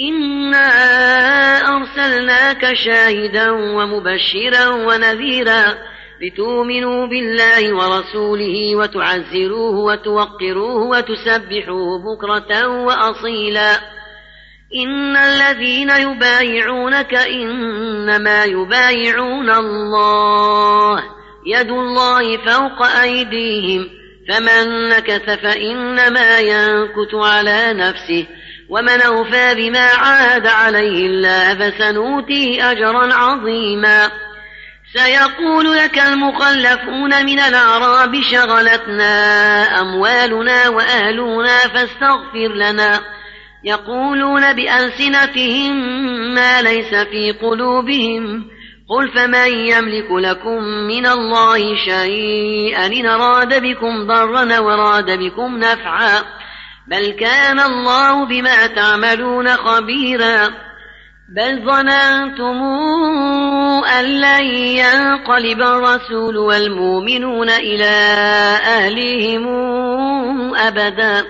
إنا أرسلناك شاهدا ومبشرا ونذيرا لتؤمنوا بالله ورسوله وتعزروه وتوقروه وتسبحوه بكرة وأصيلا إن الذين يبايعونك إنما يبايعون الله يد الله فوق أيديهم فمن نكث فإنما ينكث على نفسه ومن أوفى بما عاد عليه الله فسنؤتيه أجرا عظيما. سيقول لك المخلفون من الأعراب شغلتنا أموالنا وأهلنا فاستغفر لنا. يقولون بألسنتهم ما ليس في قلوبهم. قل فمن يملك لكم من الله شيئا إن أراد بكم ضرا وراد بكم نفعا. بل كان الله بما تعملون خبيرا. بل ظننتم أن لن ينقلب الرسول والمؤمنون إلى أهلهم أبدا.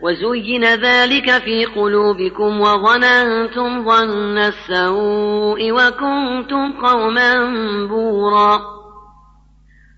وزين ذلك في قلوبكم وظننتم ظن السوء وكنتم قوما بورا.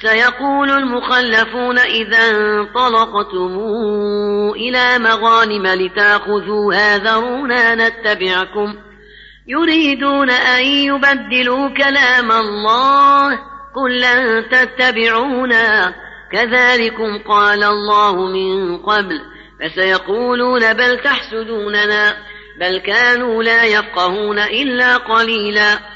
سيقول المخلفون إذا انطلقتم إلى مغانم لتأخذوها ذرونا نتبعكم. يريدون أن يبدلوا كلام الله. قل لن تتبعونا. كذلكم قال الله من قبل. فسيقولون بل تحسدوننا. بل كانوا لا يفقهون إلا قليلا.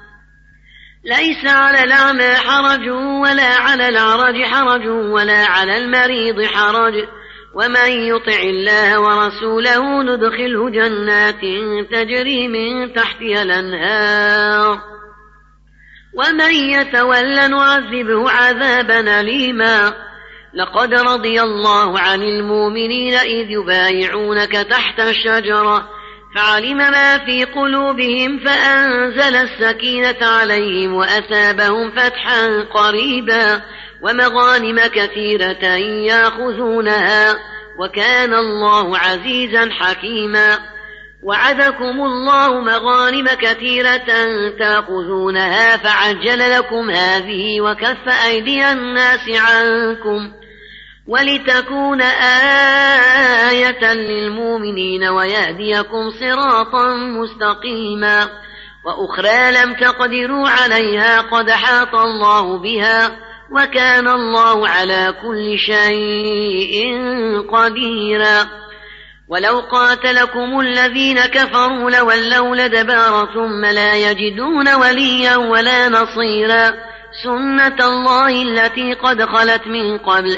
ليس على الأعمى حرج ولا على العرج حرج ولا على المريض حرج. ومن يطع الله ورسوله ندخله جنات تجري من تحتها الأنهار. ومن يتول نعذبه عذابا أليما. لقد رضي الله عن المؤمنين إذ يبايعونك تحت الشجرة. فعلم ما في قلوبهم فأنزل السكينة عليهم وأثابهم فتحا قريبا ومغانم كثيرة يأخذونها وكان الله عزيزا حكيما وعدكم الله مغانم كثيرة تأخذونها فعجل لكم هذه وكف أيدي الناس عنكم ولتكون آية للمؤمنين ويهديكم صراطا مستقيما وأخرى لم تقدروا عليها قد حاط الله بها وكان الله على كل شيء قديرا ولو قاتلكم الذين كفروا لولوا لدبار ثم لا يجدون وليا ولا نصيرا سنة الله التي قد خلت من قبل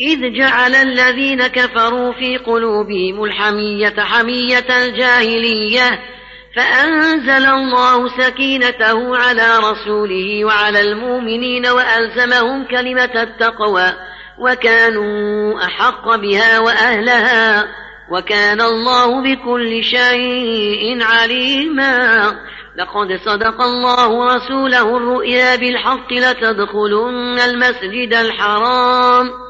إذ جعل الذين كفروا في قلوبهم الحمية حمية الجاهلية فأنزل الله سكينته على رسوله وعلى المؤمنين وألزمهم كلمة التقوى وكانوا أحق بها وأهلها وكان الله بكل شيء عليما. لقد صدق الله رسوله الرؤيا بالحق لتدخلن المسجد الحرام.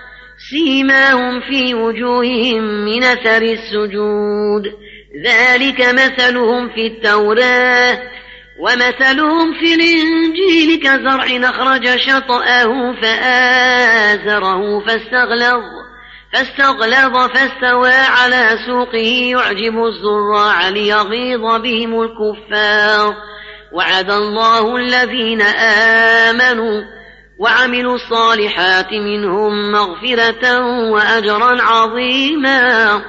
سيماهم في وجوههم من أثر السجود. ذلك مثلهم في التوراة ومثلهم في الإنجيل كزرع أخرج شطأه فآزره فاستغلظ فاستغلظ فاستوى على سوقه يعجب الزراع ليغيظ بهم الكفار. وعد الله الذين آمنوا وعملوا الصالحات منهم مغفرة وأجرا عظيما